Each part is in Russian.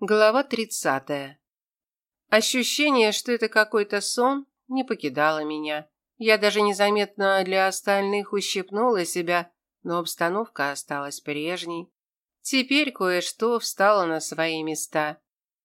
Глава 30. Ощущение, что это какой-то сон, не покидало меня. Я даже незаметно для остальных ущипнула себя, но обстановка осталась прежней. Теперь кое-что встало на свои места.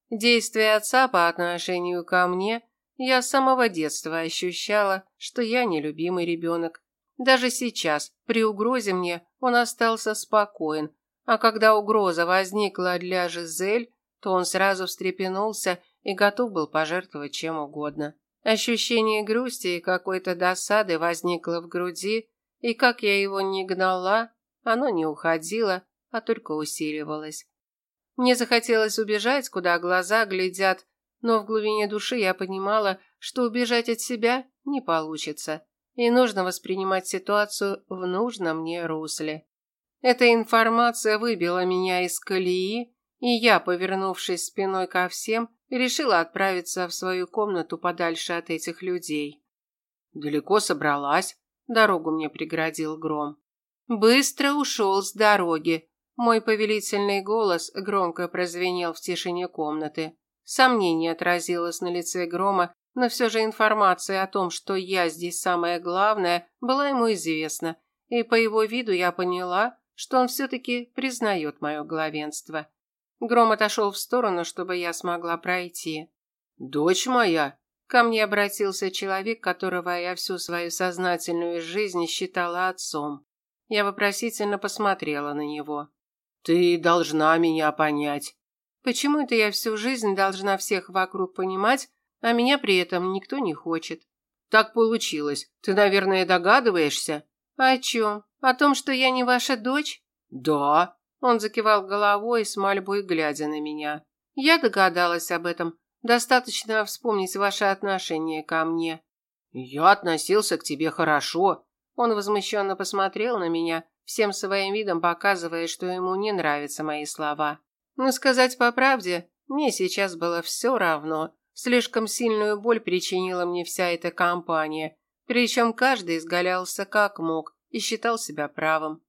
Действия отца по отношению ко мне я с самого детства ощущала, что я нелюбимый ребенок. Даже сейчас, при угрозе мне, он остался спокоен, а когда угроза возникла для Жизель, то он сразу встрепенулся и готов был пожертвовать чем угодно. Ощущение грусти и какой-то досады возникло в груди, и как я его не гнала, оно не уходило, а только усиливалось. Мне захотелось убежать, куда глаза глядят, но в глубине души я понимала, что убежать от себя не получится, и нужно воспринимать ситуацию в нужном мне русле. Эта информация выбила меня из колеи, и я, повернувшись спиной ко всем, решила отправиться в свою комнату подальше от этих людей. Далеко собралась, дорогу мне преградил гром. Быстро ушел с дороги. Мой повелительный голос громко прозвенел в тишине комнаты. Сомнение отразилось на лице грома, но все же информация о том, что я здесь самое главное, была ему известна, и по его виду я поняла, что он все-таки признает мое главенство. Гром отошел в сторону, чтобы я смогла пройти. «Дочь моя!» Ко мне обратился человек, которого я всю свою сознательную жизнь считала отцом. Я вопросительно посмотрела на него. «Ты должна меня понять». «Почему это я всю жизнь должна всех вокруг понимать, а меня при этом никто не хочет?» «Так получилось. Ты, наверное, догадываешься?» «О чем? О том, что я не ваша дочь?» «Да», он закивал головой с мольбой, глядя на меня. Я догадалась об этом. Достаточно вспомнить ваше отношение ко мне. Я относился к тебе хорошо. Он возмущенно посмотрел на меня, всем своим видом показывая, что ему не нравятся мои слова. Но сказать по правде, мне сейчас было все равно. Слишком сильную боль причинила мне вся эта компания. Причем каждый изгалялся как мог и считал себя правым.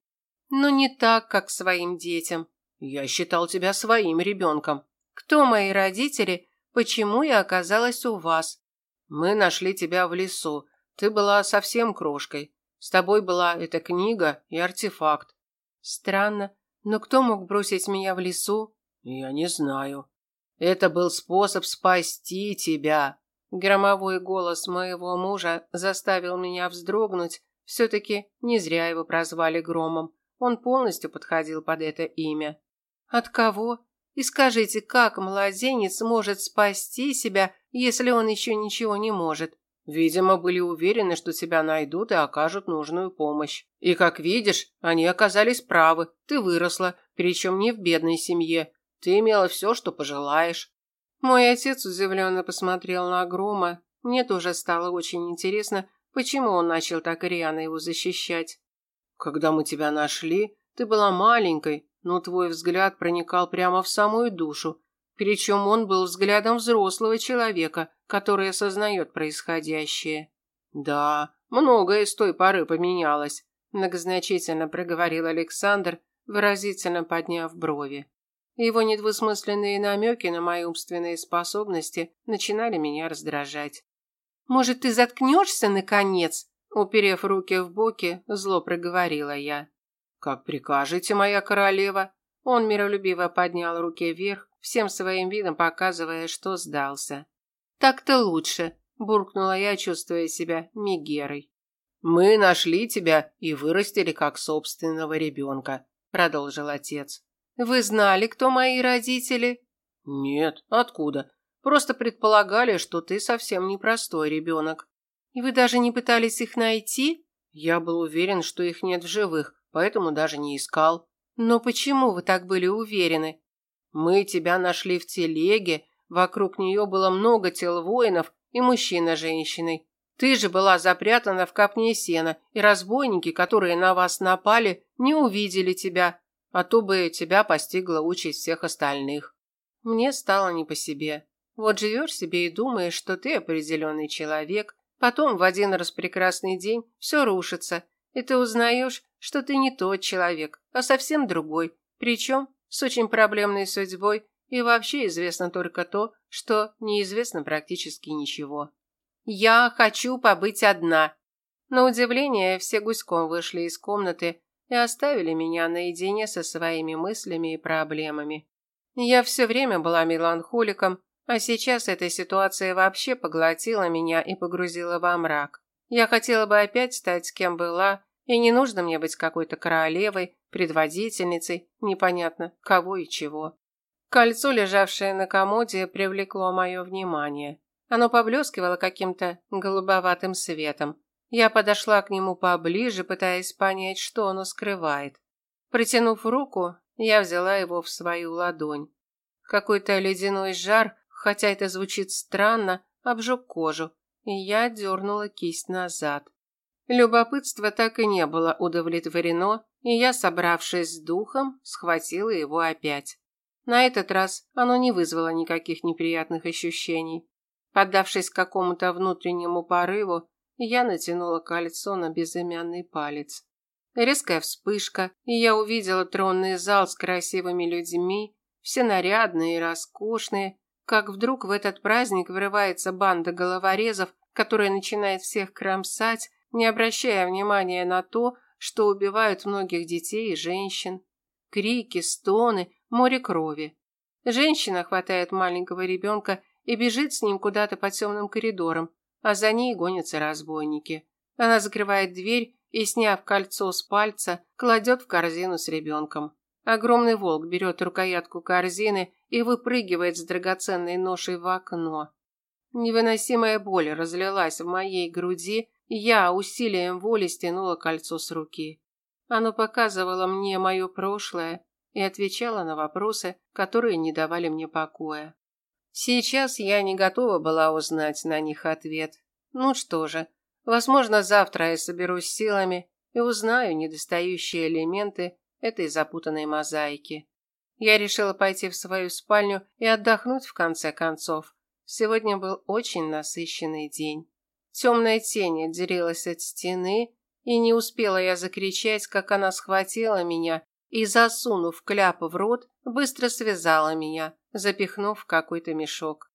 Но не так, как своим детям. Я считал тебя своим ребенком. Кто мои родители? Почему я оказалась у вас? Мы нашли тебя в лесу. Ты была совсем крошкой. С тобой была эта книга и артефакт. Странно, но кто мог бросить меня в лесу? Я не знаю. Это был способ спасти тебя. Громовой голос моего мужа заставил меня вздрогнуть. Все-таки не зря его прозвали Громом. Он полностью подходил под это имя. От кого? И скажите, как младенец может спасти себя, если он еще ничего не может? Видимо, были уверены, что тебя найдут и окажут нужную помощь. И, как видишь, они оказались правы. Ты выросла, причем не в бедной семье. Ты имела все, что пожелаешь. Мой отец удивленно посмотрел на Грома. Мне тоже стало очень интересно, почему он начал так рьяно его защищать. Когда мы тебя нашли, ты была маленькой, но твой взгляд проникал прямо в самую душу. Причем он был взглядом взрослого человека, который осознает происходящее. Да, многое с той поры поменялось, многозначительно проговорил Александр, выразительно подняв брови. Его недвусмысленные намеки на мои умственные способности начинали меня раздражать. «Может, ты заткнешься, наконец?» Уперев руки в боки, зло проговорила я. «Как прикажете, моя королева?» Он миролюбиво поднял руки вверх, всем своим видом показывая, что сдался. «Так-то лучше», – буркнула я, чувствуя себя Мегерой. «Мы нашли тебя и вырастили как собственного ребенка», – продолжил отец. «Вы знали, кто мои родители?» «Нет, откуда? Просто предполагали, что ты совсем непростой ребенок». И вы даже не пытались их найти? Я был уверен, что их нет в живых, поэтому даже не искал. Но почему вы так были уверены? Мы тебя нашли в телеге, вокруг нее было много тел воинов и мужчина с женщиной. Ты же была запрятана в копне сена, и разбойники, которые на вас напали, не увидели тебя, а то бы тебя постигла участь всех остальных. Мне стало не по себе. Вот живешь себе и думаешь, что ты определенный человек, Потом в один раз прекрасный день все рушится, и ты узнаешь, что ты не тот человек, а совсем другой, причем с очень проблемной судьбой и вообще известно только то, что неизвестно практически ничего. «Я хочу побыть одна». На удивление, все гуськом вышли из комнаты и оставили меня наедине со своими мыслями и проблемами. Я все время была меланхоликом, а сейчас эта ситуация вообще поглотила меня и погрузила во мрак. Я хотела бы опять стать кем была, и не нужно мне быть какой-то королевой, предводительницей, непонятно кого и чего. Кольцо, лежавшее на комоде, привлекло мое внимание. Оно поблескивало каким-то голубоватым светом. Я подошла к нему поближе, пытаясь понять, что оно скрывает. Протянув руку, я взяла его в свою ладонь. Какой-то ледяной жар, хотя это звучит странно, обжег кожу, и я дернула кисть назад. Любопытство так и не было удовлетворено, и я, собравшись с духом, схватила его опять. На этот раз оно не вызвало никаких неприятных ощущений. Поддавшись какому-то внутреннему порыву, я натянула кольцо на безымянный палец. Резкая вспышка, и я увидела тронный зал с красивыми людьми, все нарядные и роскошные, как вдруг в этот праздник врывается банда головорезов, которая начинает всех кромсать, не обращая внимания на то, что убивают многих детей и женщин. Крики, стоны, море крови. Женщина хватает маленького ребенка и бежит с ним куда-то по темным коридорам, а за ней гонятся разбойники. Она закрывает дверь и, сняв кольцо с пальца, кладет в корзину с ребенком. Огромный волк берет рукоятку корзины и выпрыгивает с драгоценной ношей в окно. Невыносимая боль разлилась в моей груди, и я усилием воли стянула кольцо с руки. Оно показывало мне мое прошлое и отвечало на вопросы, которые не давали мне покоя. Сейчас я не готова была узнать на них ответ. Ну что же, возможно, завтра я соберусь силами и узнаю недостающие элементы этой запутанной мозаики. Я решила пойти в свою спальню и отдохнуть в конце концов. Сегодня был очень насыщенный день. Темная тень отделилась от стены, и не успела я закричать, как она схватила меня и, засунув кляп в рот, быстро связала меня, запихнув в какой-то мешок.